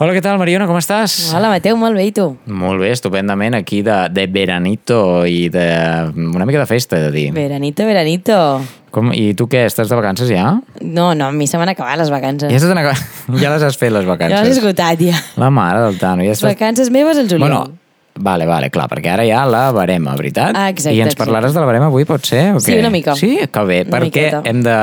Hola, què tal, Mariona, com estàs? Hola, Mateu, molt bé, i tu? Molt bé, estupendament, aquí de, de veranito i de una mica de festa, de dir. Veranito, veranito. Com, I tu què, estàs de vacances ja? No, no, a mi se m'han acabat les vacances. Ja, se acabat- ja les has fet, les Ja vacances. les he esgotat, ja. La mare del Tano. Ja Les estàs... vacances meves al juliol. Bueno, vale, vale, clar, perquè ara hi ha la barema, veritat? Ah, exacte, I ens exacte. parlaràs de la barema avui, pot ser? O Sí, què? una mica. Sí? Que bé, Una perquè miqueta. hem de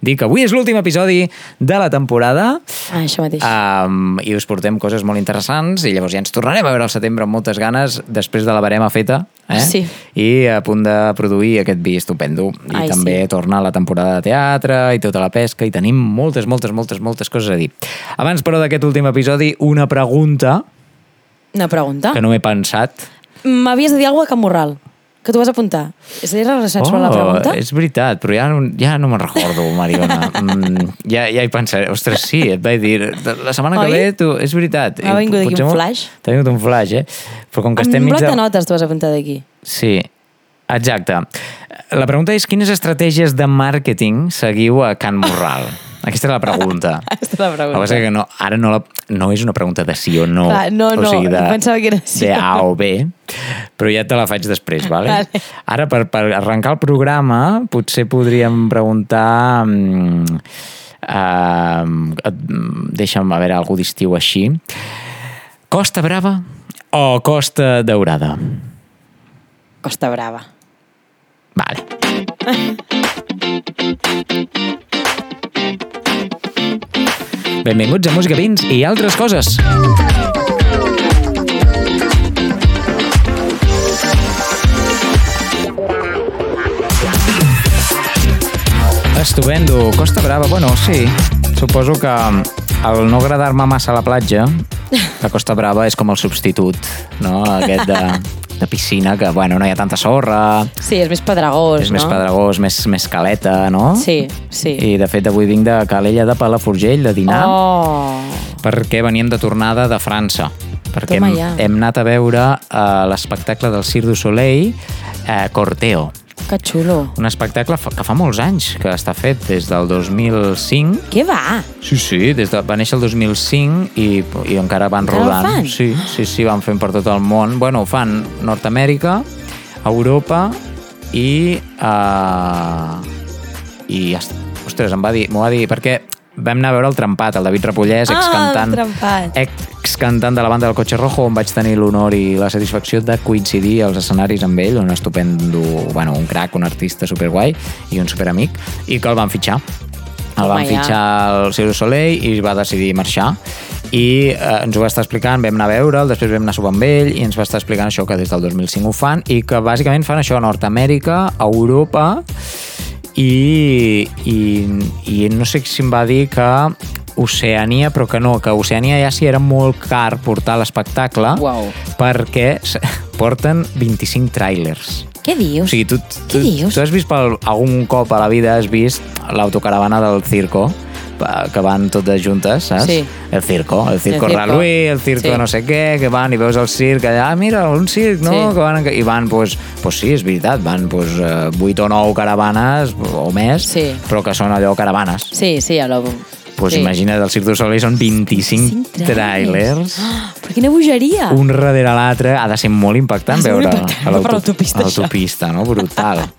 dir que avui és l'últim episodi de la temporada Ah, això mateix. um, i us portem coses molt interessants i llavors ja ens tornarem a veure al setembre amb moltes ganes després de la barema feta eh? Sí. i a punt de produir aquest vi estupendo i Ai, també sí. torna la temporada de teatre i tota la pesca i tenim moltes, moltes, moltes, moltes coses a dir. Abans, però, d'aquest últim episodi, una pregunta Una pregunta. que no m'he pensat M'havies de dir alguna cosa a Can Morral, que tu vas apuntar. És a dir, relacionat sobre la pregunta? Oh, és veritat, però ja, no- ja no me'n recordo, Mariona. Mm, ja, ja hi pensaré. Ostres, sí, et vaig dir... La setmana que Oi? ve, tu, és veritat. M'ha vingut aquí un flash. T'ha vingut un flash, eh? Però com que estem un mig bloc de... de notes tu has apuntat aquí. Sí, exacte. La pregunta és quines estratègies de màrqueting seguiu a Can Morral? Aquesta és la pregunta. Aquesta és la El pregunta. que passa que no, ara no, la, no és una pregunta de sí o no. Clar, no, o no, sigui, de, pensava que era sí de A no. o B, però ja te la faig després, vale? Vale. Ara, per, per arrencar el programa, potser podríem preguntar... Um, uh, deixa'm a veure algú d'estiu així. Costa Brava o Costa Daurada? Costa Brava. Vale. Benvinguts a Música Vins i altres coses. Estupendo. Costa Brava, bueno, sí. Suposo que al no agradar-me massa la platja, la Costa Brava és com el substitut, no? Aquest de, de piscina, que, bueno, no hi ha tanta sorra, Sí, és més pedregós, és no? més pedregós, més, més caleta, no? Sí, sí. I de fet avui vinc de Calella de Palafrugell de dinar Oh, perquè veníem de tornada de França perquè Toma hem, ja. hem anat a veure uh, l'espectacle del Cirque du Soleil uh, Corteo, que xulo. un espectacle fa, que fa molts anys que està fet des del 2005 Què va? Sí, sí, des de, va néixer el 2005 i, i encara van Encara rodant. fan? Sí, sí, sí, van fent per tot el món. Bueno, ho fan Nord-Amèrica, Europa i... Uh, I ja està. Ostres, em va dir, m'ho va dir, perquè vam anar a veure el Trempat, el David Repollès, Ah, excantant, el Excantant de la banda del Cotxe Rojo, on vaig tenir l'honor i la satisfacció de coincidir als escenaris amb ell, un estupendo, bueno, un crac, un artista superguai i un superamic, i que el van fitxar. El van ja. fitxar al Cirque Soleil i va decidir marxar i eh, ens ho va estar explicant, vam anar a veure'l, després vam anar a sopar amb ell i ens va estar explicant això que des del 2005 ho fan i que bàsicament fan això a Nord-Amèrica, a Europa i, i, i no sé si em va dir que Oceania, però que no, que Oceania ja sí era molt car portar l'espectacle Uau. perquè porten 25 tràilers. Què dius? O sigui, tu, tu, Què dius? tu has vist per algun cop a la vida, has vist l'autocaravana del circo, que van totes juntes, saps? Sí. El circo, el circo circo. Raluí, el circo Sí. no sé què, que van i veus el circ allà, ah, mira, un circ, no? Sí. Que van, I van, doncs, pues sí, és veritat, van eh, 8 o 9 caravanes o més, Sí. però que són allò caravanes. Sí, sí, a l'obo. Doncs sí. imagina't, el Cirque du Soleil són 25, 25 trailers. Ah, però quina bogeria! Un darrere l'altre ha de ser molt impactant molt veure impactant, a l'autopista, l'autopista, no? Brutal.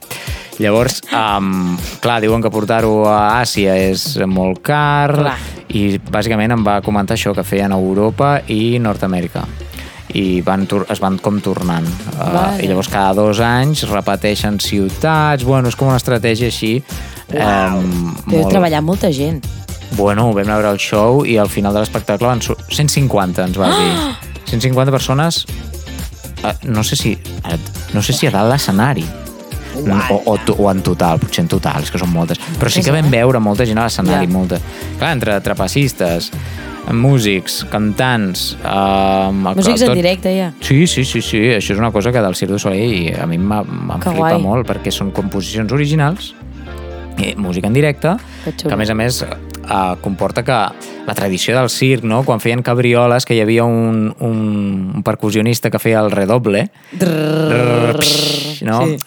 Llavors, um, clar, diuen que portar-ho a Àsia és molt car Clar. i bàsicament em va comentar això que feien a Europa i Nord-Amèrica i van, es van com tornant uh, Vale. i llavors cada dos anys repeteixen ciutats bueno, és com una estratègia així um, Deu treballar molta gent. Bueno, vam veure el show i al final de l'espectacle van... sur- 150, ens va dir. 150 persones... eh, No sé si... eh, No sé si a dalt l'escenari. O, o, to- o en total, potser en total, és que són moltes. Però sí que vam veure molta gent a l'escenari, Ja. molta. Clar, entre trapecistes, músics, cantants... Eh, Músics en directe, ja. Sí, sí, sí, sí, això és una cosa que del Cirque du Soleil a mi m'ha- m'ha Que flipa guai. molt perquè són composicions originals música en directe Que xulo. que a més a més eh, comporta que la tradició del circ, no? quan feien cabrioles que hi havia un, un, un percussionista que feia el redoble Drrrr. Psh, no? Sí.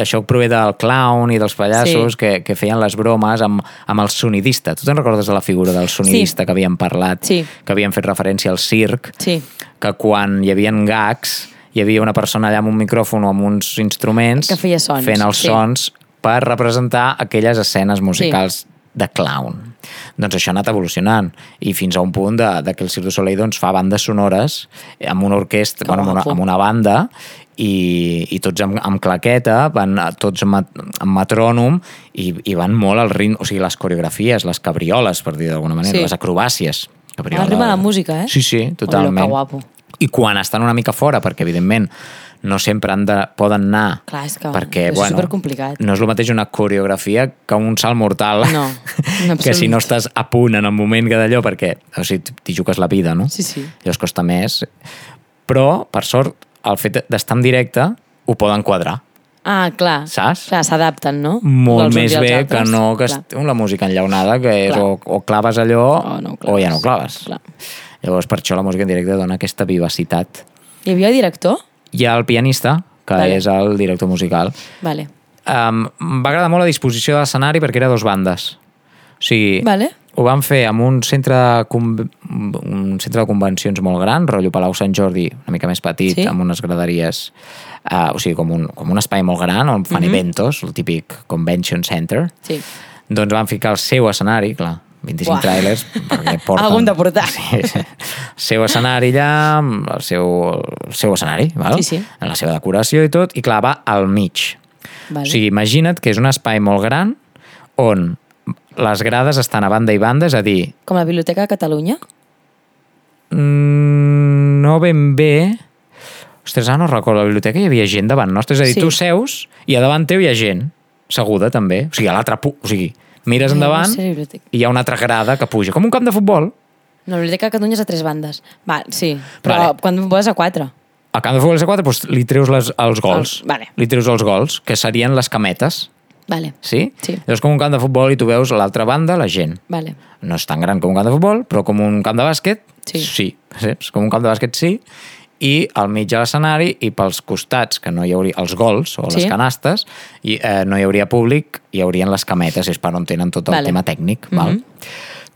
això prové del clown i dels pallassos Sí. que, que feien les bromes amb, amb el sonidista. Tu te'n recordes de la figura del sonidista Sí. que havíem parlat? Sí. Que havíem fet referència al circ? Sí. Que quan hi havia gags hi havia una persona allà amb un micròfon o amb uns instruments Que feia sons, fent els sí. sons per representar aquelles escenes musicals de clown. Doncs això ha anat evolucionant i fins a un punt de, de que el Cirque du Soleil doncs, fa bandes sonores amb una orquestra, Que bueno, amb, una, amb una banda i, i tots amb, amb claqueta, van tots amb, amb metrònom i, i van molt al ritme, o sigui, les coreografies, les cabrioles, per dir d'alguna manera, Sí. les acrobàcies. Cabriola. De la música, eh? Sí, sí, totalment. que guapo. I quan estan una mica fora, perquè evidentment no sempre han de, poden anar Clar, és que perquè, és bueno, supercomplicat. no és el mateix una coreografia que un salt mortal No, que si no estàs a punt en el moment que d'allò perquè o sigui, t'hi jugues la vida, no? Sí, sí. Llavors costa més però, per sort, el fet d'estar en directe ho poden quadrar, Ah, clar. saps? Clar, s'adapten, no? Molt uns més bé altres. que no que est- la música enllaunada, que és Clar. o, o claves allò O no ho o ja no claves. Clar. Llavors, per això la música en directe dona aquesta vivacitat. Hi havia director? Hi ha el pianista, que Vale. és el director musical. Vale. Um, va agradar molt la disposició de l'escenari perquè era dos bandes. O sigui, Vale. ho van fer amb un centre, de un centre de convencions molt gran, rotllo Palau Sant Jordi, una mica més petit, Sí. amb unes graderies, uh, o sigui, com un, com un espai molt gran on fan eventos, el típic convention center. Sí. Doncs van ficar el seu escenari, clar, 25 Buah. trailers, perquè porten... Algun de portar. Sí, sí. El seu escenari allà, el seu, el seu escenari, val? Sí, sí. en la seva decoració i tot, i clar, va al mig. Vale. O sigui, imagina't que és un espai molt gran on les grades estan a banda i banda, és a dir, Com la Biblioteca de Catalunya? mm, no ben bé... Ostres, ara no recordo, a la biblioteca hi havia gent davant nostre, és a dir, Sí. tu seus i a davant teu hi ha gent, seguda també, o sigui, a l'altre pu... o sigui, mires endavant No sé, i hi ha una altra grada que puja, com un camp de futbol. No, la Biblioteca de Catalunya és a tres bandes. Va, sí, però Vale. quan vas a quatre. A camp de futbol és a 4, doncs li treus les, els gols. Els- vale. Li treus els gols, que serien les cametes, Vale, sí? Sí. Llavors, com un camp de futbol i tu veus a l'altra banda la gent. vale. no és tan gran com un camp de futbol, però com un camp de bàsquet, Sí. sí. Saps? Com un camp de bàsquet, sí. I al mig de l'escenari i pels costats, que no hi hauria els gols o les Sí. canastes, i eh, no hi hauria públic, hi haurien les cametes, és per on tenen tot el Vale. tema tècnic. val?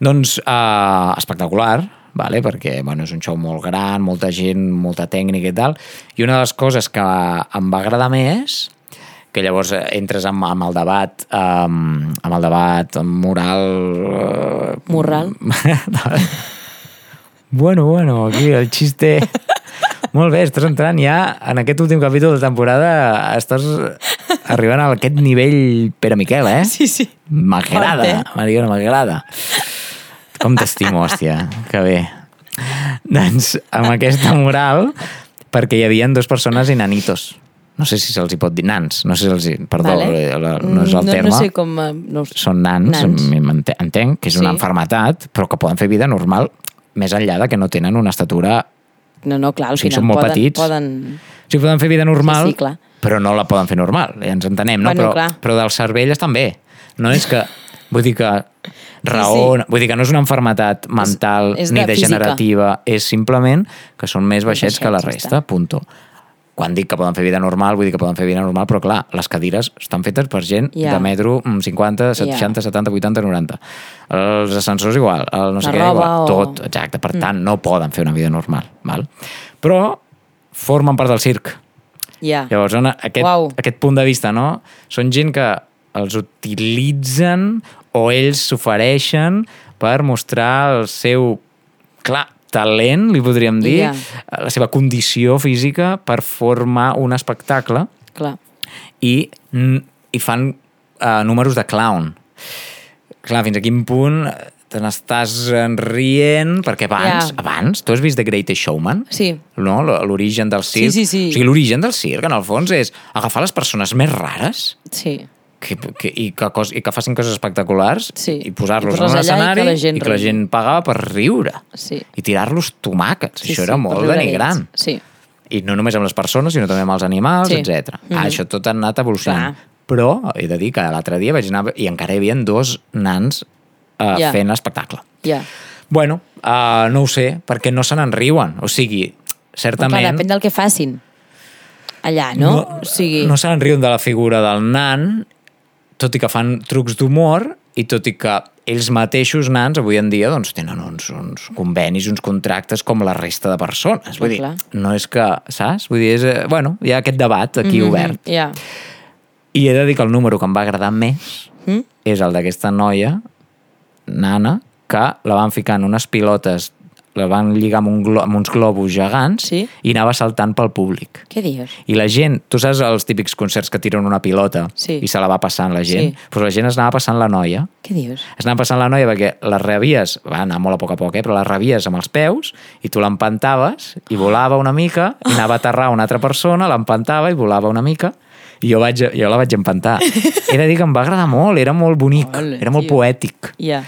Doncs eh, espectacular, vale? perquè bueno, és un show molt gran, molta gent, molta tècnica i tal, i una de les coses que em va agradar més que llavors eh, entres amb, amb el debat um, amb el debat moral eh, Morral. bueno, bueno, aquí el xiste molt bé, estàs entrant ja en aquest últim capítol de temporada estàs arribant a aquest nivell Pere Miquel, eh? Sí, sí. M'agrada, Mariona, m'agrada. Com t'estimo, hòstia, que bé. Doncs amb aquesta moral, perquè hi havia dues persones i nanitos. No sé si se'ls hi pot dir nans, no sé si se'ls hi... Perdó, Vale. eh, la- no és el no, terme. No sé com... eh, No. Són nans, Nans. entenc que és una Sí. enfermetat, però que poden fer vida normal més enllà de que no tenen una estatura... No, no, clar, al final són molt poden, petits. poden... O sigui, poden fer vida normal, Sí, sí, clar. però no la poden fer normal, ja ens entenem, no? Bueno, però, clar. però del cervell estan bé. No és que... Vull dir que raó, vull dir que no és una enfermetat mental és ni de física. degenerativa, és simplement que són més baixets que la baixets, resta, punto. Quan dic que poden fer vida normal, vull dir que poden fer vida normal, però clar, les cadires estan fetes per gent Ja. de metro mm, 50, 60, 70, 80, 90. Els ascensors igual, el no sé La què igual, o- tot, exacte. Per tant, no poden fer una vida normal, val? Però formen part del circ. Ja. Llavors, on aquest, Uau. aquest punt de vista, no? Són gent que els utilitzen o ells s'ofereixen per mostrar el seu, clar, talent, li podríem dir, Ja. la seva condició física per formar un espectacle Clar. i, i fan uh, números de clown. Clar, fins a quin punt te n'estàs rient, perquè abans, Ja. abans, tu has vist The Greatest Showman? Sí. no? l'origen del circ. sí, sí. O sigui, l'origen del circ, en el fons, és agafar les persones més rares Sí. Que, que, i, que, cos, i que facin coses espectaculars Sí. i posar-los en un allà i escenari que la gent i que la gent pagava per riure Sí. i tirar-los tomàquets. sí Això sí, era molt denigrant. Sí. I no només amb les persones, sinó també amb els animals, Sí. etc. Mhm. Ah, això tot ha anat evolucionant. Clar. Però he de dir que l'altre dia vaig anar i encara hi havia dos nans uh, Ja. fent espectacle. Ja. Bueno, uh, no ho sé, perquè no se n'en riuen. O sigui, Però, certament... clar, depèn del que facin. allà, no? o sigui, no se'n riuen de la figura del nan, tot i que fan trucs d'humor i tot i que ells mateixos, nans, avui en dia doncs, tenen uns, uns convenis, uns contractes com la resta de persones. Vull dir, Clar. no és que, saps? Vull dir, és, eh, bueno, hi ha aquest debat aquí Mhm, obert. Ja. I he de dir que el número que em va agradar més Mm? és el d'aquesta noia, nana, que la van ficar en unes pilotes, la van lligar amb, un glo amb uns globus gegants Sí. i anava saltant pel públic. Què dius? I la gent, tu saps els típics concerts que tiren una pilota Sí. i se la va passant la gent? Sí. Doncs la gent es anava passant la noia, Què dius? es anava passant la noia perquè les rebies, va anar molt a poc a poc, eh, però les rebies amb els peus i tu l'empantaves i volava una mica i anava a aterrar una altra persona, l'empantava i volava una mica i jo, vaig, jo la vaig empantar. He de dir que em va agradar molt, era molt bonic, Ole, era molt tio. poètic. Ja.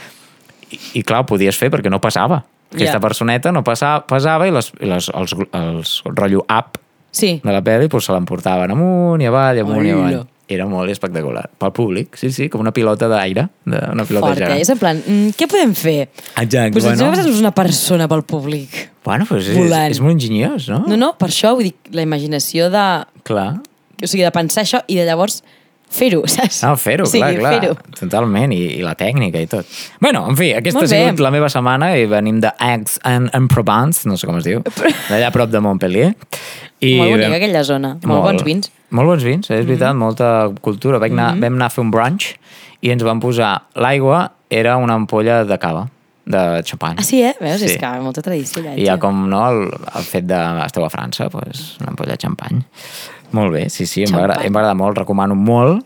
I, i clar, ho podies fer perquè no passava. Aquesta Ja. personeta no passava, passava i les, i les, els, els, el rotllo up Sí. de la pel·li doncs se l'emportaven amunt i avall, amunt i avall. Hola. Era molt espectacular. Pel públic, sí, sí, com una pilota d'aire. Una pilota Fort, eh? gegant. És en plan, mm, què podem fer? Exacte, Pues bueno. ens una persona pel públic. Bueno, doncs és, Volant. és molt enginyós, no? No, no, per això, vull dir, la imaginació de... Clar. O sigui, de pensar això i de llavors fer-ho, saps? Ah, fer-ho, sí, clar, clar. fer-ho. Totalment, i, i la tècnica i tot. Bueno, en fi, aquesta ha Molt sigut la meva setmana i venim de Aix en, en Provence, no sé com es diu, d'allà a prop de Montpellier. I Molt bonica vam- aquella zona. Molt, bons vins. Molt bons vins, és veritat, Mm-hmm. molta cultura. Vam anar, vam anar a fer un brunch i ens van posar... L'aigua era una ampolla de cava, de xampany. Ah, sí, eh? Veus? Sí. És que molta tradició allà. I ja com no, el, el fet de esteu a França, pues, una ampolla de xampany. Molt bé, sí, sí, em va, agra- Xampany. em va agradar molt, recomano molt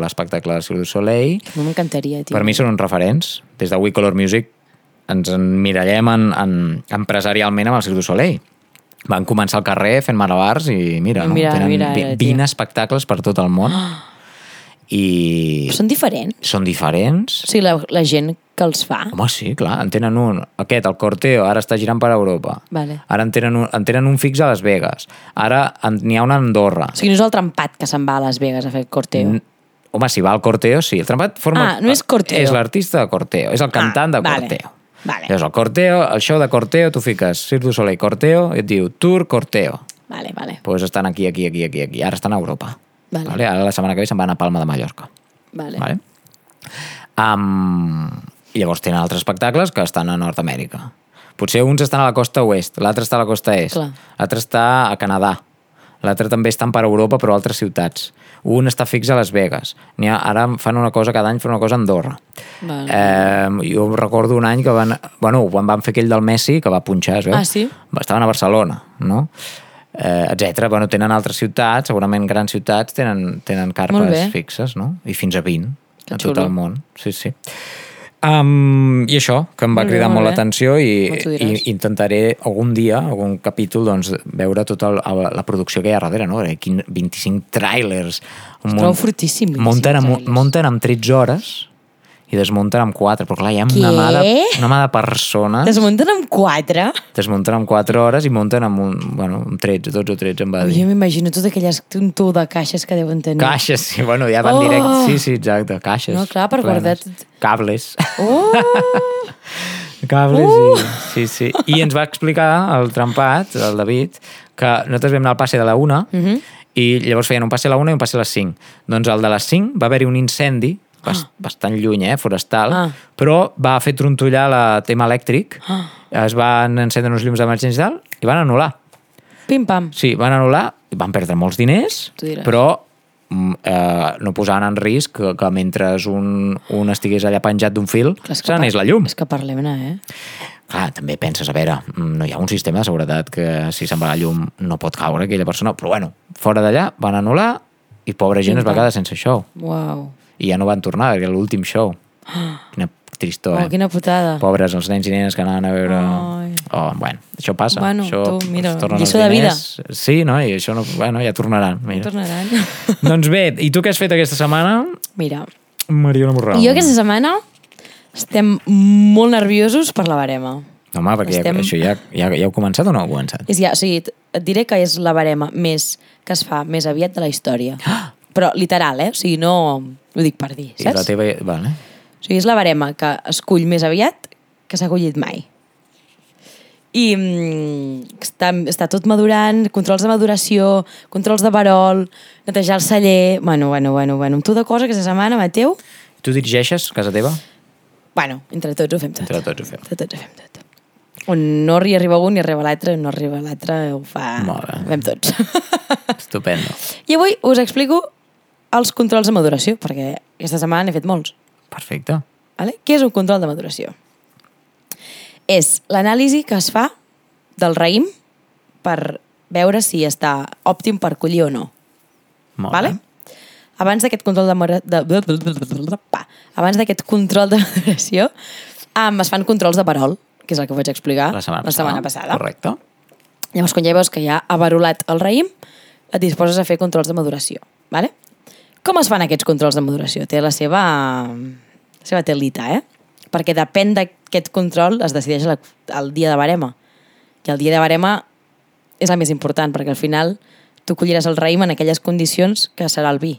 l'espectacle de Cirque du Soleil. M'encantaria, tio. Per mi són uns referents. Des de We Color Music ens emmirallem en, en, empresarialment amb el Cirque du Soleil. Van començar al carrer fent malabars i mira, no? Mira, tenen mira, ara, tio. 20 espectacles per tot el món. I Són diferents? són diferents. O sigui, la, la gent que els fa... Home, sí, clar, en tenen un. Aquest, el Corteo, ara està girant per Europa. Vale. Ara en tenen un, en tenen un fix a Las Vegas. Ara n'hi ha un a Andorra. O sigui, no és el trempat que se'n va a Las Vegas a fer corteo. N- Home, si va al Corteo, sí. El trampat forma... Ah, no és Corteo. És l'artista de Corteo, és el cantant de vale. Corteo. Vale. Llavors, el Corteo, el show de Corteo, tu fiques Cirque du Soleil Corteo i et diu Tour Corteo. Vale, vale. Doncs pues estan aquí, aquí, aquí, aquí, aquí. Ara estan a Europa. Vale. Vale? Ara la setmana que ve se'n van a Palma de Mallorca. Vale. Vale? Um, I llavors tenen altres espectacles que estan a Nord-Amèrica. Potser uns estan a la costa oest, l'altre està a la costa est, l'altre està a Canadà, l'altre també estan per Europa però a altres ciutats. Un està fix a Las Vegas. Ha, ara fan una cosa, cada any fan una cosa a Andorra. Vale. Eh, jo recordo un any que van... Bueno, quan van fer aquell del Messi, que va punxar, es veu? Ah, sí? Estaven a Barcelona, no? Eh, etc. Bueno, tenen altres ciutats, segurament grans ciutats, tenen, tenen bé. carpes fixes, no? I fins a 20 Que a tot xulo. el món. Sí, sí. Um, I això, que em va Molt bé, cridar molt molt bé. l'atenció i, i intentaré algun dia, algun capítol, doncs, veure tota el, la producció que hi ha darrere, no? Perquè quin- 25 trailers. un munt- fortíssim, 25 Munten amb, munten amb 13 hores i desmunten amb 4, però clar, hi ha una mà de, una mà de persones Desmunten amb quatre? desmunten amb 4 hores i munten amb un, bueno, amb 13, 12 o 13 em va Jo dir. m'imagino tot aquelles tu de caixes que deuen tenir. Caixes, sí, bueno, ja van Oh! directe. Sí, sí, exacte, caixes. No, clar, per plenes. guardar. Cables. Oh! Cables Uh! i... Sí, sí. I ens va explicar el trempat, el David, que nosaltres vam anar al passe de la una Mhm. i llavors feien un passe a la una i un passe a les 5. Doncs el de les 5 va haver-hi un incendi bast bastant lluny, eh, forestal, Ah. però va fer trontollar la tema elèctric, Ah. es van encendre uns llums d'emergència i tal, i van anul·lar. Pim-pam. Sí, van anul·lar, i van perdre molts diners, però mm, eh, no posaven en risc que, que mentre un, un estigués allà penjat d'un fil, se n'anés la llum. És que parlem-ne, eh? Clar, també penses, a veure, mm, no hi ha un sistema de seguretat que si se'n va la llum no pot caure aquella persona, però bueno, fora d'allà van anul·lar i pobra gent es va quedar sense show. Uau. I ja no van tornar, perquè era l'últim show. Quina tristor, Oh, eh? quina putada. Pobres els nens i nenes que anaven a veure... Ai. Oh, bueno, això passa. Bueno, això tu, mira, lliçó de vida. Sí, no? I això no... Bueno, ja tornaran. Mira. Tornaran. doncs bé, i tu què has fet aquesta setmana? Mira, Mariona Morral. jo aquesta setmana estem molt nerviosos per la barema. No, home, perquè Estem- això ja, ja, ja heu començat o no heu començat? És ja, o sigui, et diré que és la barema més que es fa més aviat de la història. Però literal, eh? O sigui, no ho dic per dir, I la saps? teva... Vale. O sigui, és la barema que es cull més aviat que s'ha collit mai. I mm, està, està tot madurant, controls de maduració, controls de verol, netejar el celler... Bueno, bueno, bueno, bueno, amb tu de cosa aquesta setmana, Mateu? Tu dirigeixes casa teva? Bueno, entre tots ho fem tot. Entre tots ho fem. Entre tots ho fem tot. On no hi arriba un i arriba l'altre, no arriba l'altre, ho fa... Molt bé. Ho fem tots. Estupendo. I avui us explico els controls de maduració, perquè aquesta setmana n'he fet molts. Perfecte. Vale? Què és un control de maduració? És l'anàlisi que es fa del raïm per veure si està òptim per collir o no. Molt Vale? bé. Abans d'aquest control de, de... Abans d'aquest control de maduració um, es fan controls de perol, que és el que vaig explicar La setmana, la setmana passada. Correcte. Llavors, quan ja veus que ja ha verolat el raïm, et disposes a fer controls de maduració. Vale? Com es fan aquests controls de maduració? Té la seva, la seva telita, eh? Perquè depèn d'aquest control es decideix la, el dia de barema. I el dia de barema és el més important, perquè al final tu colliràs el raïm en aquelles condicions que serà el vi.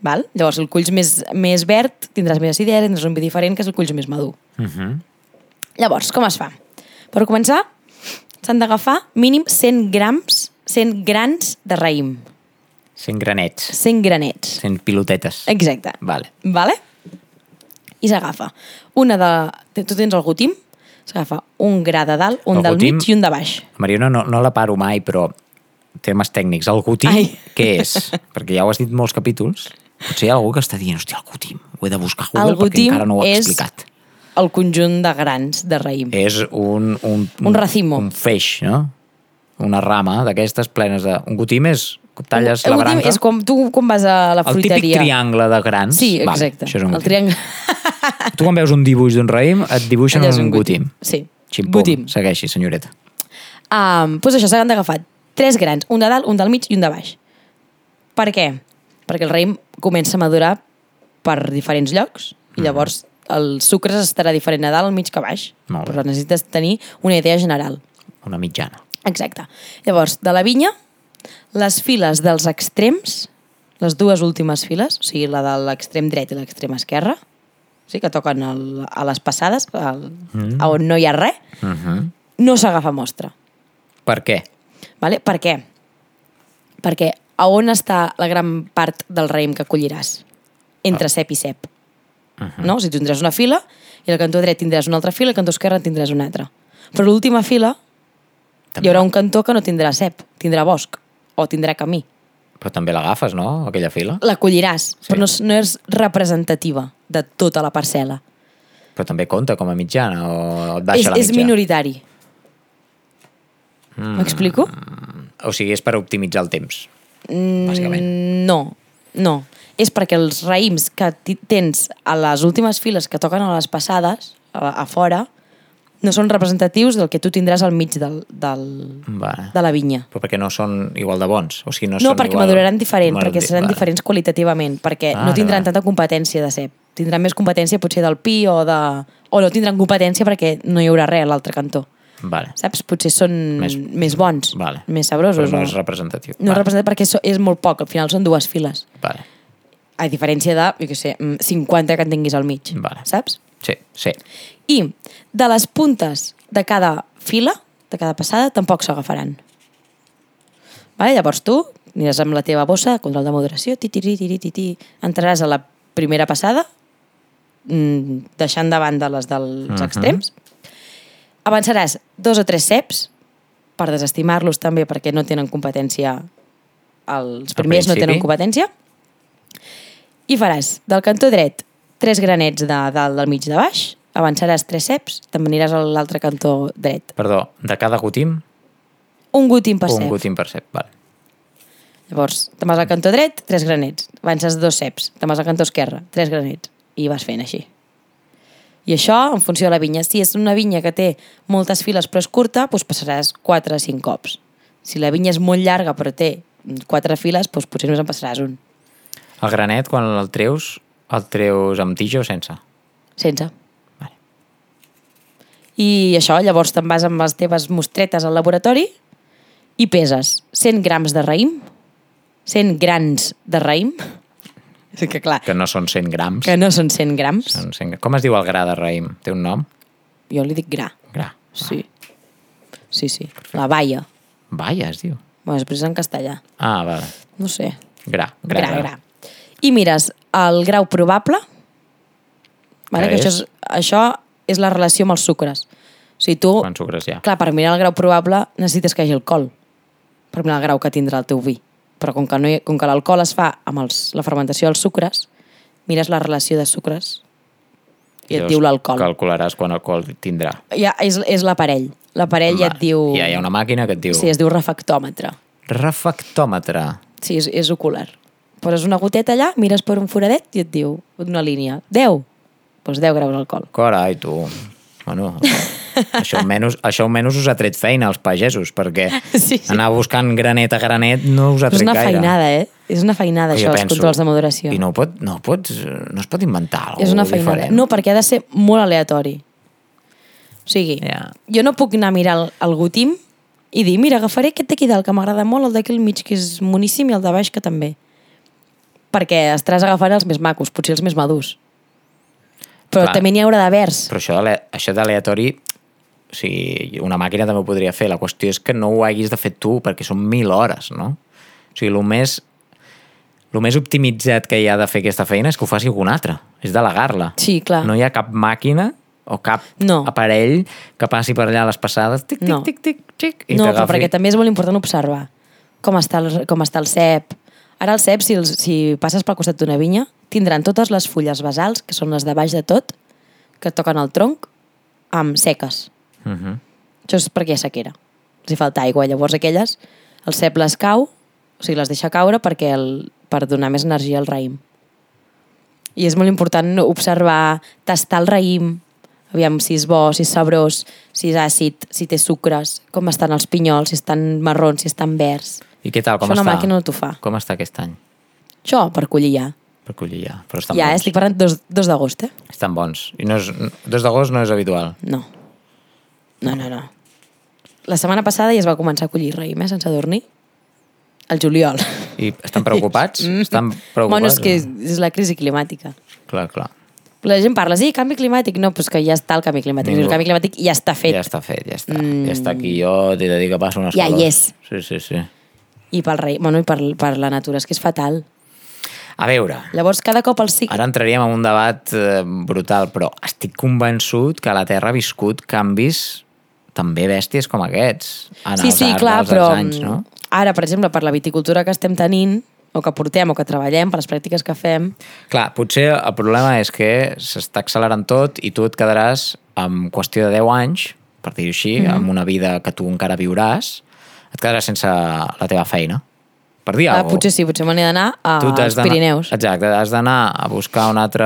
Val? Llavors, el culls més, més verd tindràs més acidesa, tindràs un vi diferent, que és el culls més madur. Uh -huh. Llavors, com es fa? Per començar, s'han d'agafar mínim 100 grams, 100 grans de raïm. 100 granets. 100 granets. 100 pilotetes. Exacte. Vale. Vale? I s'agafa una de... Tu tens el gotim? S'agafa un gra de dalt, un El del gotim- mig i un de baix. Mariona no, no la paro mai, però termes tècnics. El gotim, Ai. què és? Perquè ja ho has dit molts capítols. Potser hi ha algú que està dient, hòstia, el gotim, ho he de buscar a Google El perquè encara no ho ha és explicat. el conjunt de grans de raïm. És un... Un, Un racimo. Un feix, no? Una rama d'aquestes plenes de... Un gotim és... Talles la branca... és com tu quan vas a la el típic fruiteria. triangle de grans. Sí, Vale, exacte. això és un el triangle... Tu quan veus un dibuix d'un raïm et dibuixen Allò és un, gotim. Sí, Ximpum, gotim. segueixi, senyoreta. Um, doncs això, s'han d'agafar tres grans, un de dalt, un del mig i un de baix. Per què? Perquè el raïm comença a madurar per diferents llocs Mm. i llavors el sucre estarà diferent a dalt, al mig que baix. Però necessites tenir una idea general. Una mitjana. Exacte. Llavors, de la vinya, les files dels extrems, les dues últimes files, o sigui, la de l'extrem dret i l'extrem esquerre, sí, que toquen el, a les passades, al, Mm. a on no hi ha res, Uh -huh. no s'agafa mostra. Per què? Vale? Per què? Perquè a on està la gran part del raïm que colliràs? Entre cep i cep. Uh -huh. No? Si tu tindràs una fila i al cantó dret tindràs una altra fila i al cantó esquerre en tindràs una altra. Però l'última fila També. hi haurà un cantó que no tindrà cep, tindrà bosc o tindrà camí. Però també l'agafes, no?, aquella fila? La colliràs, Sí. però no, és- no és representativa de tota la parcel·la. Però també compta com a mitjana o et És, baixa la és mitjana? minoritari. M'explico? O sigui, és per optimitzar el temps, bàsicament. Mm, No, no. És perquè els raïms que tens a les últimes files que toquen a les passades, a, a fora, no són representatius del que tu tindràs al mig del, del, de la vinya. Però perquè no són igual de bons? O sigui, no, No, són perquè igual... maduraran diferent, Vale, perquè seran vale. diferents qualitativament, perquè Vale, no tindran tanta competència de cep. Tindran més competència potser del pi o de... O no tindran competència perquè no hi haurà res a l'altre cantó. Vale. Saps? Potser són Més- més, bons, Vale. més sabrosos. Però no és representatiu. no vale. representa perquè so- és molt poc, al final són dues files. Vale. A diferència de, jo què sé, mm, 50 que en tinguis al mig. Vale. Saps? Sí, sí. I de les puntes de cada fila, de cada passada, tampoc s'agafaran. Vale? Llavors tu aniràs amb la teva bossa, control de moderació, ti, ti, ti, ti, ti, ti, entraràs a la primera passada, mm, deixant de banda les dels Mhm. extrems, avançaràs dos o tres ceps per desestimar-los també perquè no tenen competència els primers no tenen competència i faràs del cantó dret tres granets de dalt del mig de baix. Avançaràs tres ceps te'n aniràs a l'altre cantó dret. Perdó, de cada gotim, un gotim per un cep. gotim per cep. Vale. llavors te'n vas al cantó dret tres granets. Avances dos ceps. Te'n vas al cantó esquerre tres granets. I vas fent així. I això en funció de la vinya. Si és una vinya que té moltes files però és curta doncs passaràs 4 o 5 cops. Si la vinya és molt llarga però té quatre files doncs potser només en passaràs un. El granet, quan el treus, el treus amb tija o sense? sense Vale. I això, llavors te'n vas amb les teves mostretes al laboratori i peses 100 grams de raïm, 100 grans de raïm, que clar, Que no són 100 grams. que no són 100 grams, Són 100... gra- Com es diu el gra de raïm? Té un nom? jo li dic gra, Gra. sí. sí, sí. La baia. Vaja, es diu. Bueno, després en castellà. Ah, vale. No sé. Gra, gra, Gra, gra. I mires el grau probable, vale? Que que això és? això és la relació amb els sucres. O sigui, tu, Quants sucres hi ha? clar, per mirar el grau probable necessites que hi hagi alcohol per mirar el grau que tindrà el teu vi. Però com que, no hi, com que l'alcohol es fa amb els, la fermentació dels sucres, mires la relació de sucres i et Llavors diu l'alcohol. Calcularàs quan alcohol tindrà. Ja, és, és l'aparell. L'aparell ja et diu... Ja hi ha una màquina que et diu... Sí, es diu refactòmetre. Refactòmetre. Sí, és, és ocular. Poses una goteta allà, mires per un foradet i et diu una línia. 10. Doncs 10 graus d'alcohol. Carai, tu. Bueno, això almenys, això almenys us ha tret feina als pagesos, perquè Sí, sí. anar buscant granet a granet no us ha És tret una gaire. feinada, eh? És una feinada, això, els penso, controls de maduració. I no, pot, no, pots, no es pot inventar alguna És una feinada. diferent. No, perquè ha de ser molt aleatori. O sigui, Ja. jo no puc anar a mirar el, el gotim i dir, mira, agafaré aquest d'aquí dalt, que m'agrada molt, el d'aquí al mig, que és moníssim, i el de baix, que també. Perquè estaràs agafant els més macos, potser els més madurs. Però Clar. també n'hi haurà de verds. Però això, això d'aleatori, o sigui, una màquina també ho podria fer. La qüestió és que no ho haguis de fer tu, perquè són mil hores, no? O sigui, el més, el més optimitzat que hi ha de fer aquesta feina és que ho faci algun altre. És delegar-la. Sí, clar. No hi ha cap màquina o cap No. aparell que passi per allà a les passades, tic, tic, No. tic, tic, tic, i no, però perquè també és molt important observar com està el, com està el cep. Ara el cep, si, els, si passes pel costat d'una vinya, tindran totes les fulles basals, que són les de baix de tot, que toquen el tronc, amb seques. Uh -huh. Això és perquè hi ha sequera. Els hi falta aigua. Llavors aquelles, el cep les cau, o sigui, les deixa caure perquè el, per donar més energia al raïm. I és molt important observar, tastar el raïm, aviam si és bo, si és sabrós, si és àcid, si té sucres, com estan els pinyols, si estan marrons, si estan verds. I què tal, com Això una està? màquina no t'ho fa. Com està aquest any? Això, per collir ja. Per collir ja. Però estan Ja, bons. estic parlant dos, dos d'agost, eh? Estan bons. I no és, 2 d'agost no és habitual. No. No, no, no. La setmana passada ja es va començar a collir raïm, eh, sense dormir. El juliol. I estan preocupats? Estan preocupats? Bueno, és que és, la crisi climàtica. Clar, clar. La gent parla, sí, canvi climàtic. No, doncs que ja està el canvi climàtic. Ningú. El canvi climàtic ja està fet. Ja està fet, ja està. Mm. Ja està aquí jo, t'he de dir que passa unes Ja hi calors. és. Sí, sí, sí. I pel rei, bueno, i per, per la natura, és que és fatal. A veure, Llavors, cada cop el cicle... ara entraríem en un debat eh, brutal, però estic convençut que la Terra ha viscut canvis també bèsties com aquests en Sí, els sí, clar, però anys, no? ara, per exemple, per la viticultura que estem tenint, o que portem, o que treballem, per les pràctiques que fem, Clar, potser el problema és que s'està accelerant tot i tu et quedaràs en qüestió de 10 anys, per dir-ho així, mm. -hmm. amb una vida que tu encara viuràs, et quedaràs sense la teva feina. Per dir ah, alguna potser sí, potser me n'he d'anar als Pirineus. Exacte, has d'anar a buscar un altre...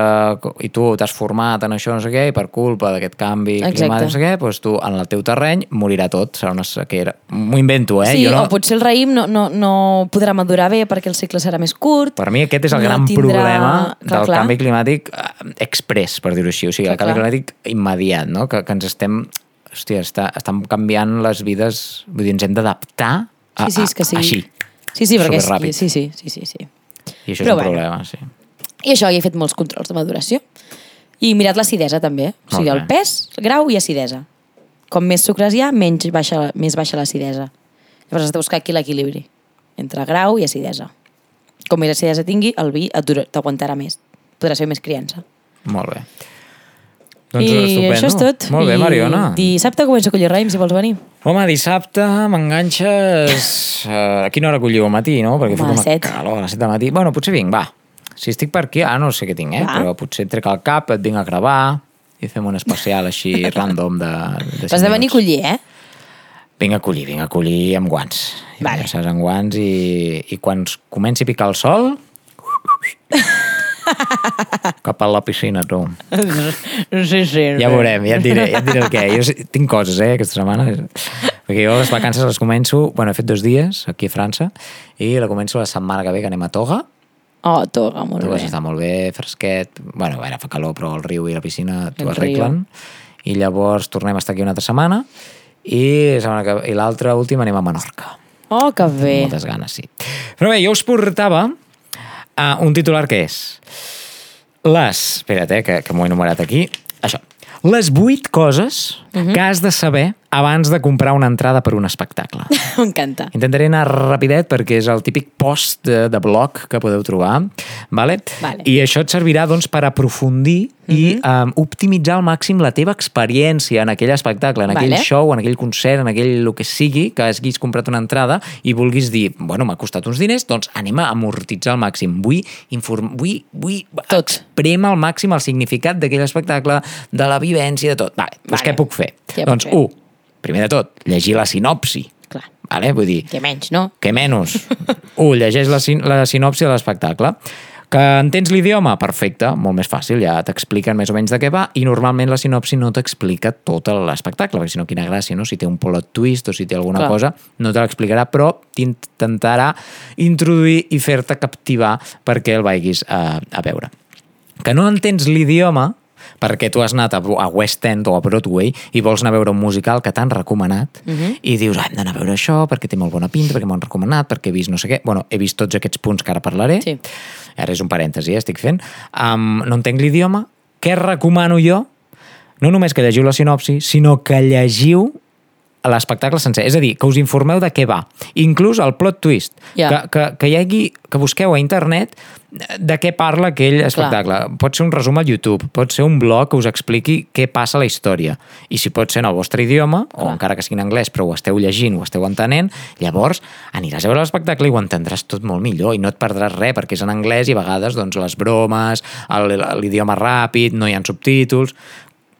I tu t'has format en això, no sé què, i per culpa d'aquest canvi Exacte. climàtic, no sé què, doncs tu en el teu terreny morirà tot, serà una sequera. M'ho invento, eh? Sí, jo no... o potser el raïm no, no, no podrà madurar bé perquè el cicle serà més curt. Per mi aquest és el no gran tindrà- problema Clar, del clar. canvi climàtic eh, express, per dir-ho així. O sigui, Clar, el canvi clar. climàtic immediat, no? Que, que ens estem... Hòstia, està, estan canviant les vides... Vull dir, ens hem d'adaptar a, Sí, sí, és que sí. així. Sí, sí, perquè és, sí, sí, sí, sí, sí. I això Però és un bueno. problema, sí. I això, hi he fet molts controls de maduració. I he mirat l'acidesa, també. O sigui, el pes, grau i acidesa. Com més sucres hi ha, menys baixa, més baixa l'acidesa. Llavors has de buscar aquí l'equilibri entre grau i acidesa. Com més acidesa tingui, el vi t'aguantarà més. Podràs fer més criança. Molt bé. Doncs I estupendo. això és tot. Molt bé, I Mariona. Dissabte començo a collir raïm, si vols venir. Home, dissabte m'enganxes... Uh, a quina hora colliu? Al matí, no? Perquè Home, a les set. calor a les 7 del matí. Bueno, potser vinc, va. Si estic per aquí, ara no sé què tinc, eh? Va. Però potser trec el cap, et vinc a gravar i fem un especial així random de, de Has de venir a collir, eh? Vinc a collir, vinc a collir amb guants. Vale. Ja saps, amb guants i, i quan comenci a picar el sol... cap a la piscina, tu. Sí, sí. Ja veurem, ja et diré, ja et diré el què. Jo tinc coses, eh, aquesta setmana. Perquè jo les vacances les començo... Bueno, he fet dos dies aquí a França i la començo la setmana que ve, que anem a Toga. Oh, toga, molt Toga bé. està molt bé, fresquet. Bueno, ara fa calor, però el riu i la piscina t'ho El arreglen. I llavors tornem a estar aquí una altra setmana i, l'altra última anem a Menorca. Oh, que bé. Moltes ganes, sí. Però bé, jo us portava uh, un titular que és les... Espera't, eh, que, que m'ho he enumerat aquí. Això. Les vuit coses que has de saber abans de comprar una entrada per un espectacle. M'encanta. Intentaré anar rapidet perquè és el típic post de, de blog que podeu trobar. Vale? Vale. I això et servirà doncs, per aprofundir i um, optimitzar al màxim la teva experiència en aquell espectacle, en aquell Vale. show, en aquell concert, en aquell el que sigui, que hagis comprat una entrada i vulguis dir, bueno, m'ha costat uns diners, doncs anem a amortitzar al màxim. Vull, inform... vull, vull Tot. exprema al màxim el significat d'aquell espectacle, de la vivència, de tot. Vale, doncs Vale. què puc fer? Què puc doncs, fer? un, primer de tot, llegir la sinopsi. Clar. Vale? Vull dir, Que menys, no? que menys. Un, llegeix la, sin la sinopsi de l'espectacle. Que entens l'idioma? Perfecte, molt més fàcil, ja t'expliquen més o menys de què va i normalment la sinopsi no t'explica tot l'espectacle, perquè si no, quina gràcia, no? Si té un plot twist o si té alguna Clar. cosa, no te l'explicarà, però t'intentarà introduir i fer-te captivar perquè el vagis a, a veure. Que no entens l'idioma perquè tu has anat a, a West End o a Broadway i vols anar a veure un musical que t'han recomanat uh -huh. i dius, ah, hem d'anar a veure això perquè té molt bona pinta, perquè m'ho han recomanat, perquè he vist no sé què. Bueno, he vist tots aquests punts que ara parlaré. Sí. Ara és un parèntesi, eh, estic fent. Um, no entenc l'idioma. Què recomano jo? No només que llegiu la sinopsi, sinó que llegiu l'espectacle sencer. És a dir, que us informeu de què va. Inclús el plot twist. Ja. Que, que, que hi hagi, que busqueu a internet de què parla aquell espectacle. Pot ser un resum a YouTube, pot ser un blog que us expliqui què passa a la història. I si pot ser en el vostre idioma, o Clar. encara que sigui en anglès, però ho esteu llegint, ho esteu entenent, llavors aniràs a veure l'espectacle i ho entendràs tot molt millor i no et perdràs res, perquè és en anglès i a vegades doncs, les bromes, l'idioma ràpid, no hi ha subtítols...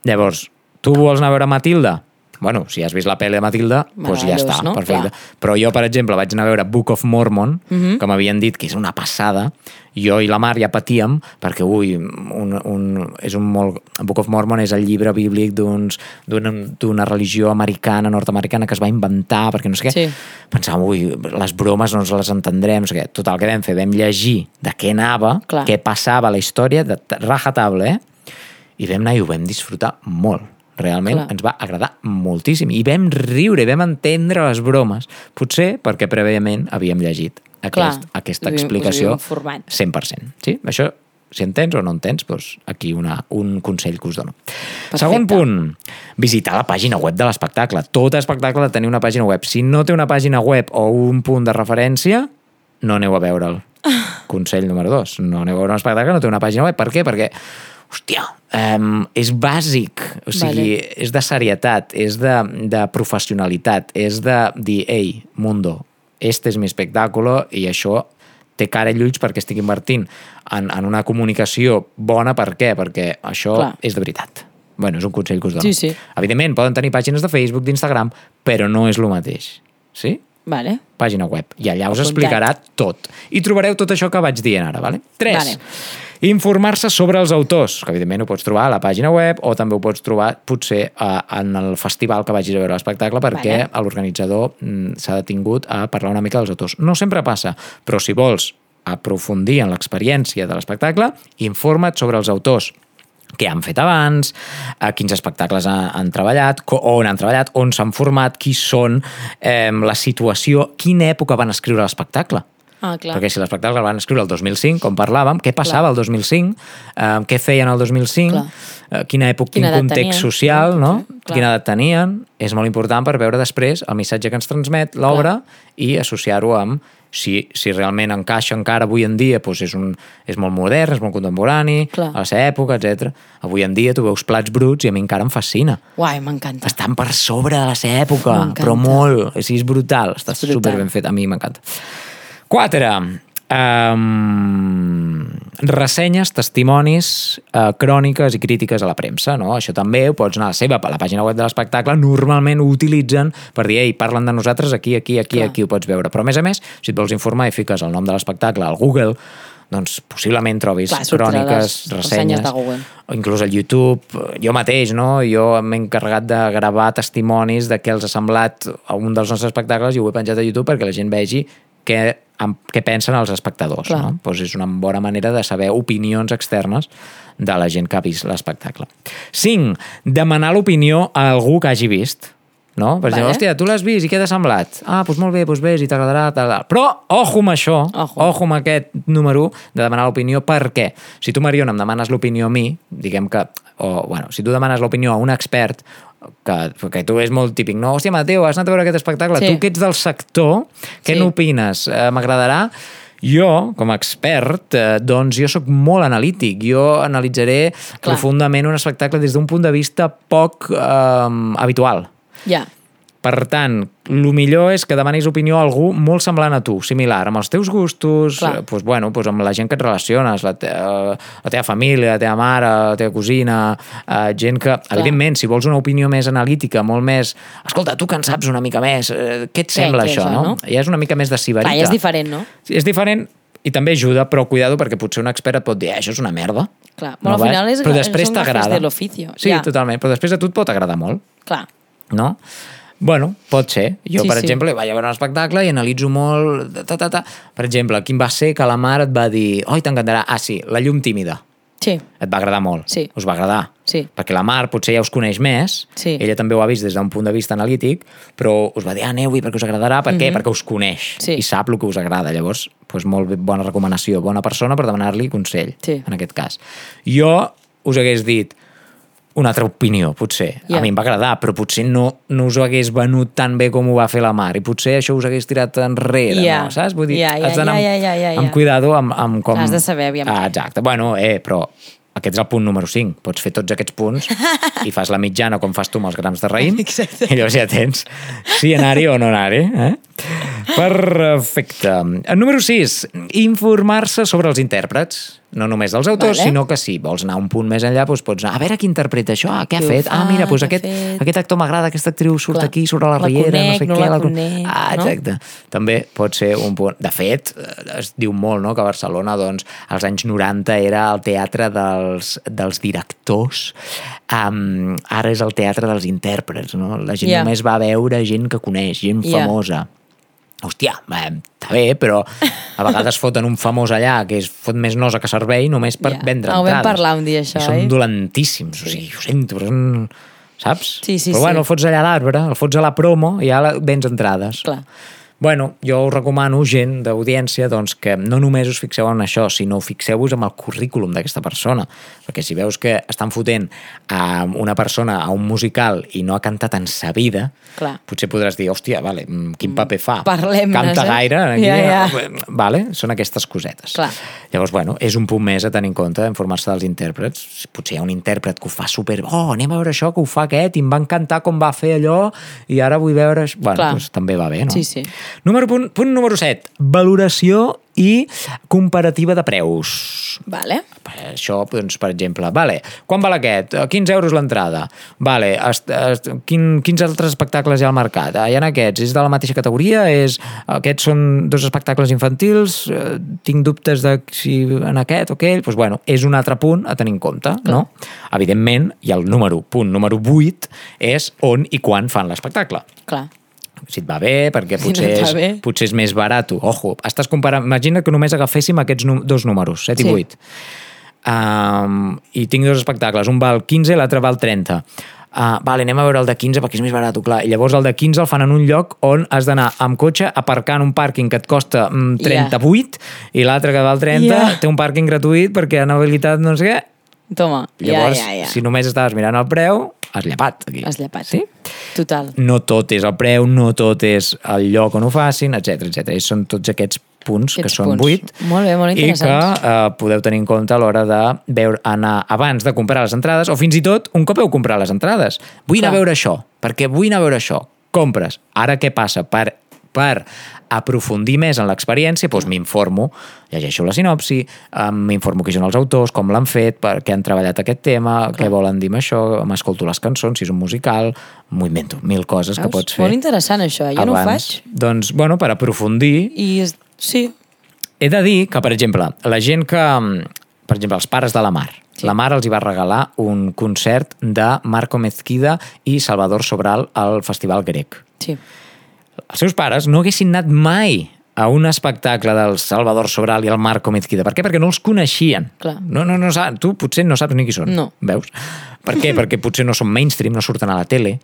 Llavors, tu vols anar a veure Matilda? Bueno, si has vist la pel·li de Matilda, doncs ja està, no? perfecte. Clar. Però jo, per exemple, vaig anar a veure Book of Mormon, que m'havien dit que és una passada. Jo i la Mar ja patíem, perquè, ui, un, un, és un molt... Book of Mormon és el llibre bíblic d'una religió americana, nord-americana, que es va inventar, perquè no sé què. Sí. Pensàvem, ui, les bromes no ens les entendrem, no sé què. Total, què vam fer? Vam llegir de què anava, Clar. què passava la història, de rajatable, eh? I vam anar i ho vam disfrutar molt. Realment Clar. ens va agradar moltíssim. I vam riure, vam entendre les bromes. Potser perquè prèviament havíem llegit Clar. aquest, aquesta havíem- us explicació havíem informat. 100%. Sí? Això, si entens o no entens, doncs aquí una, un consell que us dono. Perfecte. Segon punt, visitar la pàgina web de l'espectacle. Tot espectacle ha de tenir una pàgina web. Si no té una pàgina web o un punt de referència, no aneu a veure'l. Consell número dos. No aneu a veure un espectacle que no té una pàgina web. Per què? Perquè, hòstia, um, és bàsic. O sigui, Vale. és de serietat, és de, de professionalitat, és de dir, ei, mundo, este és mi espectáculo i això té cara i ulls perquè estic invertint en, en una comunicació bona. Per què? Perquè això Clar. és de veritat. Bueno, és un consell que us dono. Sí, sí. Evidentment, poden tenir pàgines de Facebook, d'Instagram, però no és el mateix. Sí? Vale. Pàgina web. I allà us Apuntat. explicarà tot. I trobareu tot això que vaig dient ara, vale? 3. Vale. Informar-se sobre els autors, que evidentment ho pots trobar a la pàgina web o també ho pots trobar potser eh, en el festival que vagis a veure l'espectacle perquè Vale. l'organitzador mm, s'ha detingut a parlar una mica dels autors. No sempre passa, però si vols aprofundir en l'experiència de l'espectacle, informa't sobre els autors què han fet abans, a quins espectacles han, han treballat, on han treballat, on s'han format, qui són, eh, la situació, quina època van escriure l'espectacle. Ah, clar. Perquè si l'espectacle el van escriure el 2005, com parlàvem, què passava el 2005? Eh, què feien el 2005? Clar. Eh, quina època, Quina quin context tenien, social, no? clar. Quina edat tenien? És molt important per veure després el missatge que ens transmet l'obra i associar-ho amb si, si realment encaixa encara avui en dia, doncs és, un, és molt modern, és molt contemporani, Clar. a la seva època, etc. Avui en dia tu veus plats bruts i a mi encara em fascina. Uai, m'encanta. Estan per sobre de la seva època, però molt. O sigui, és brutal. Està És brutal. super ben fet. A mi m'encanta. Quatre. Um, ressenyes, testimonis, uh, cròniques i crítiques a la premsa. No? Això també ho pots anar a la seva, a la pàgina web de l'espectacle. Normalment ho utilitzen per dir, ei, parlen de nosaltres aquí, aquí, aquí, Clar. aquí ho pots veure. Però a més a més, si et vols informar i fiques el nom de l'espectacle al Google, doncs possiblement trobis Clar, cròniques, les ressenyes ressenyes, o inclús al YouTube, jo mateix, no? Jo m'he encarregat de gravar testimonis de què els ha semblat a un dels nostres espectacles i ho he penjat a YouTube perquè la gent vegi què, amb, què pensen els espectadors. Clar. No? Pues és una bona manera de saber opinions externes de la gent que ha vist l'espectacle. 5. Demanar l'opinió a algú que hagi vist no? Per exemple, Vale. hòstia, tu l'has vist i què t'ha semblat? Ah, doncs molt bé, doncs ves i t'agradarà, tal, tal. Però, ojo amb això, Ojo. ojo amb aquest número de demanar l'opinió, per què? Si tu, Mariona, em demanes l'opinió a mi, diguem que, o, bueno, si tu demanes l'opinió a un expert, que, que tu és molt típic, no? Hòstia, Mateu, has anat a veure aquest espectacle, Sí. tu que ets del sector, què Sí. n'opines? Eh, M'agradarà? Jo, com a expert, eh, doncs jo sóc molt analític. Jo analitzaré Clar. profundament un espectacle des d'un punt de vista poc eh, habitual. Ja. Per tant, el millor és que demanis opinió a algú molt semblant a tu, similar, amb els teus gustos, Clar. eh, doncs, bueno, doncs amb la gent que et relaciones, la, te eh, la teva família, la teva mare, la teva cosina, eh, gent que, evidentment, si vols una opinió més analítica, molt més... Escolta, tu que en saps una mica més, eh, què et Què- sembla això, això, no? no? Ja és una mica més de sibarita. Clar, ja és diferent, no? Sí, és diferent i també ajuda, però cuidado perquè potser un expert et pot dir "Eh, això és una merda. Clar. Bueno, al val?" final és- però després t'agrada. de l'oficio, Sí, ja. totalment, però després a tu et pot agradar molt Clar. No? Bueno, pot ser. Jo, Sí, per sí. exemple, vaig a veure un espectacle i analitzo molt... Ta, ta, ta. Per exemple, quin va ser que la mare et va dir oi, t'encantarà. Ah, sí, la llum tímida. Sí. Et va agradar molt. Sí. Us va agradar. Sí. Perquè la Mar potser ja us coneix més, Sí. ella també ho ha vist des d'un punt de vista analític, però us va dir, ah, aneu-hi perquè us agradarà. Per què? Perquè us coneix. Sí. i sap el que us agrada. Llavors, doncs molt bé, bona recomanació, bona persona per demanar-li consell, Sí. en aquest cas. Jo us hagués dit, una altra opinió, potser. Ja. A mi em va agradar, però potser no, no us ho hagués venut tan bé com ho va fer la Mar i potser això us hagués tirat enrere, Ja. no? Saps? Vull dir, Ja, ja, has d'anar ja, amb, ja, ja, ja. amb cuidado amb, amb com... Has de saber, aviam. Ah, exacte. Bueno, eh, però aquest és el punt número 5. Pots fer tots aquests punts i fas la mitjana com fas tu amb els grams de raïm Exacte. i llavors ja tens si anar-hi o no anar-hi. Eh? Perfecte. Número 6, informar-se sobre els intèrprets. No només dels autors, Vale. sinó que si vols anar un punt més enllà, doncs pots anar a veure qui interpreta això, ah, què ha fet? ah, fa, mira, doncs aquest, fet? aquest actor m'agrada, aquesta actriu surt Clar. aquí, surt a la La riera, no conec, sé no què. la con- conec, ah, no? exacte. També pot ser un punt... De fet, eh, es diu molt no, que a Barcelona, doncs, als anys 90 era el teatre dels, dels directors, um, ara és el teatre dels intèrprets, no? La gent Ja. només va a veure gent que coneix, gent Ja. famosa. Hòstia, eh, està bé, però a vegades foten un famós allà que es fot més nosa que servei només per Ja. vendre Ah, ho vam entrades. parlar un dia, això, I són oi? dolentíssims, o sigui, ho sento, però són... Saps? Sí, sí, però sí. bueno, el fots allà a l'arbre, el fots a la promo i ja la- vens entrades. Clar. Bueno, jo us recomano, gent d'audiència, doncs, que no només us fixeu en això, sinó fixeu-vos en el currículum d'aquesta persona. Perquè si veus que estan fotent a una persona a un musical i no ha cantat en sa vida, Clar. potser podràs dir, hòstia, vale, mm, quin paper fa? Parlem-ne, Canta eh? gaire? Aquí, Ja, ja. Vale? Són aquestes cosetes. Clar. Llavors, bueno, és un punt més a tenir en compte, informar-se dels intèrprets. Potser hi ha un intèrpret que ho fa super... Oh, anem a veure això, que ho fa aquest, i em va encantar com va fer allò, i ara vull veure... això." Bueno, Clar. doncs també va bé, no? Sí, sí. Número, punt, punt número 7. Valoració i comparativa de preus. Vale. Per Això, doncs, per exemple, vale, quan val aquest? Eh, 15 euros l'entrada. Vale, est, est, quin, quins altres espectacles hi ha al mercat? Ah, hi ha aquests, és de la mateixa categoria? És, aquests són dos espectacles infantils? Eh, tinc dubtes de si en aquest o aquell? Doncs, bueno, és un altre punt a tenir en compte, no? Evidentment, i el número, punt número 8, és on i quan fan l'espectacle Clar. Si et va bé, perquè Si no potser, et va és, bé. potser és més barat. Ojo, estàs comparant... Imagina que només agaféssim aquests dos números, 7 Sí. i 8. Um, I tinc dos espectacles, un val 15 i l'altre val 30. Uh, vale, anem a veure el de 15 perquè és més barat, clar. I llavors el de 15 el fan en un lloc on has d'anar amb cotxe, aparcar en un pàrquing que et costa mm, 38 i l'altre que val 30 Ja. té un pàrquing gratuït perquè han habilitat no sé què. Toma. Llavors, ja, ja, ja. si només estaves mirant el preu, has llepat. Aquí. Has llepat. Sí? Total. no tot és el preu, no tot és el lloc on ho facin, etc etc. Són tots aquests punts, que Aquests són punts. vuit, Molt bé, molt i que eh, podeu tenir en compte a l'hora de veure, anar abans de comprar les entrades, o fins i tot un cop heu comprat les entrades. Vull anar a Clar. veure això, perquè vull anar a veure això. Compres. Ara què passa? Per per aprofundir més en l'experiència, doncs m'informo, llegeixo la sinopsi, eh, m'informo qui són els autors, com l'han fet, per què han treballat aquest tema, què volen dir amb això, m'escolto les cançons, si és un musical, m'ho invento, mil coses que Veus? pots fer. Molt interessant, això. Jo no ho faig. Doncs, bueno, per aprofundir, I és... sí, he de dir que, per exemple, la gent que... Per exemple, els pares de la Mar. Sí. La Mar els hi va regalar un concert de Marco Mezquida i Salvador Sobral al Festival Grec. sí. Els seus pares no haguessin anat mai a un espectacle del Salvador Sobral i el Marco Mezquida. Per què? Perquè no els coneixien. Clar. No, no, no, tu potser no saps ni qui són. No. Veus? Per què? Perquè potser no són mainstream, no surten a la tele.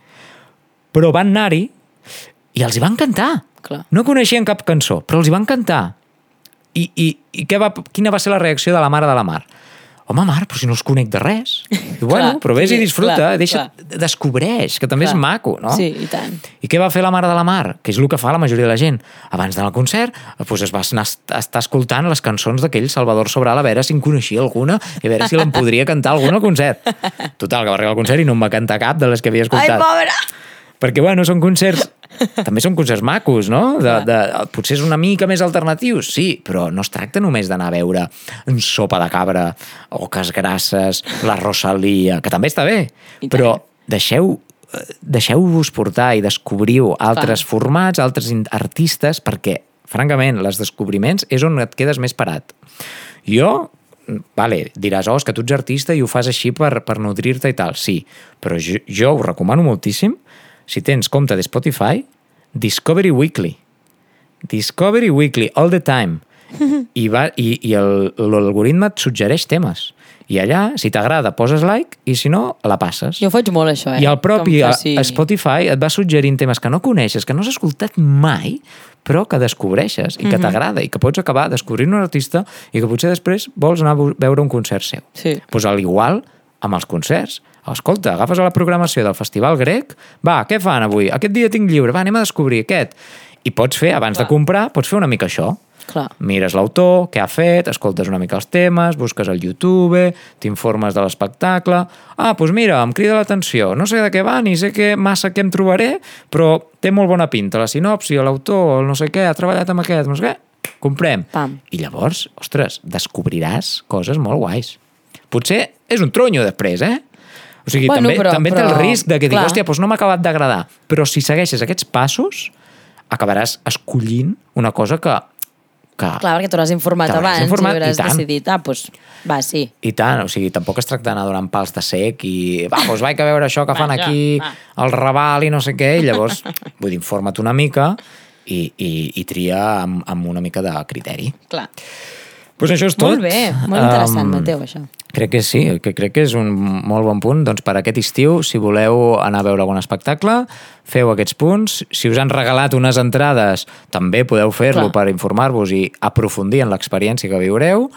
Però van anar-hi i els hi va encantar. Clar. No coneixien cap cançó, però els hi va encantar. I, i, i què va, quina va ser la reacció de la mare de la Mar? Home, Mar, però si no els conec de res. I bueno, Clar, però vés sí, i disfruta, clar, deixa, descobreix, que també Clar. és maco, no? Sí, i tant. I què va fer la mare de la Mar? Que és el que fa la majoria de la gent. Abans del concert, doncs es va anar a estar escoltant les cançons d'aquell Salvador Sobral a veure si en coneixia alguna i a veure si l'en podria cantar alguna al concert. Total, que va arribar al concert i no em va cantar cap de les que havia Ai, escoltat. pobra! Perquè, bueno, són concerts... També són concerts macos, no? De, de, potser és una mica més alternatius, sí, però no es tracta només d'anar a veure un sopa de cabra, oques grasses, la Rosalia, que també està bé, però deixeu eh, deixeu-vos portar i descobriu altres Clar. formats, altres artistes, perquè, francament, les descobriments és on et quedes més parat. Jo, vale, diràs, oh, és que tu ets artista i ho fas així per, per nodrir-te i tal. Sí, però jo, jo ho recomano moltíssim. Si tens compte de Spotify, Discovery Weekly. Discovery Weekly, all the time. I, va, i, i el- l'algoritme et suggereix temes. I allà, si t'agrada, poses like i si no, la passes. Jo faig molt, això, eh? I el propi faci- Spotify et va suggerint temes que no coneixes, que no has escoltat mai, però que descobreixes i que Mhm. t'agrada i que pots acabar descobrint un artista i que potser després vols anar a veure un concert seu. Sí. Pues al igual amb els concerts. Escolta, agafes a la programació del Festival Grec, va, què fan avui? Aquest dia tinc lliure, va, anem a descobrir aquest. I pots fer, abans de comprar, pots fer una mica això. Clar. Mires l'autor, què ha fet, escoltes una mica els temes, busques al YouTube, t'informes de l'espectacle... Ah, doncs mira, em crida l'atenció, no sé de què va ni sé què massa què em trobaré, però té molt bona pinta, la sinopsi, l'autor, el no sé què, ha treballat amb aquest, no sé què, comprem. Pam. I llavors, ostres, descobriràs coses molt guais. Potser és un tronyo després, eh? O sigui, Bueno, també, però- també té el però, risc de que dic, clar. hòstia, doncs no m'ha acabat d'agradar. Però si segueixes aquests passos, acabaràs escollint una cosa que, que Clar, perquè t'hauràs informat T'hauràs abans informat, i i hauràs tant. decidit, ah, doncs, va, sí. I tant, o sigui, tampoc es tracta d'anar donant pals de sec i va, doncs vaig a veure això que fan Va, ja, aquí, va. el Raval i no sé què, i llavors, vull dir, informa't una mica i, i, i tria amb, amb una mica de criteri. Clar. Doncs això és tot. Molt bé, molt interessant, Em, Mateu, això. Crec que sí, que crec que és un molt bon punt. Doncs per aquest estiu, si voleu anar a veure algun espectacle, feu aquests punts. Si us han regalat unes entrades, també podeu fer-lo per informar-vos i aprofundir en l'experiència que viureu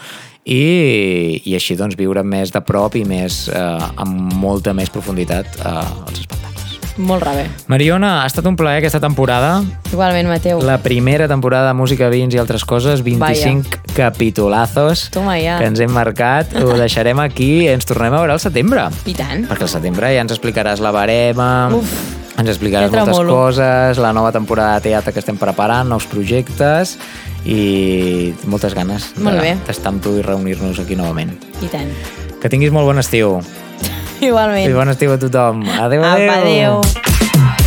i, i així doncs viure més de prop i més eh, amb molta més profunditat eh, els espectacles. Molt rebé. Mariona, ha estat un plaer aquesta temporada. Igualment, Mateu. La primera temporada de Música, Vins i altres coses, 25 capitulazos Toma ja. que ens hem marcat. Ho deixarem aquí i ens tornem a veure al setembre. I tant. Perquè al setembre ja ens explicaràs la barema, Uf, ens explicaràs ja moltes coses, la nova temporada de teatre que estem preparant, nous projectes i moltes ganes d'estar amb tu i reunir-nos aquí novament. I tant. Que tinguis molt bon estiu. Igualment. I bon estiu a tothom. Adéu, Apa, adéu. adéu.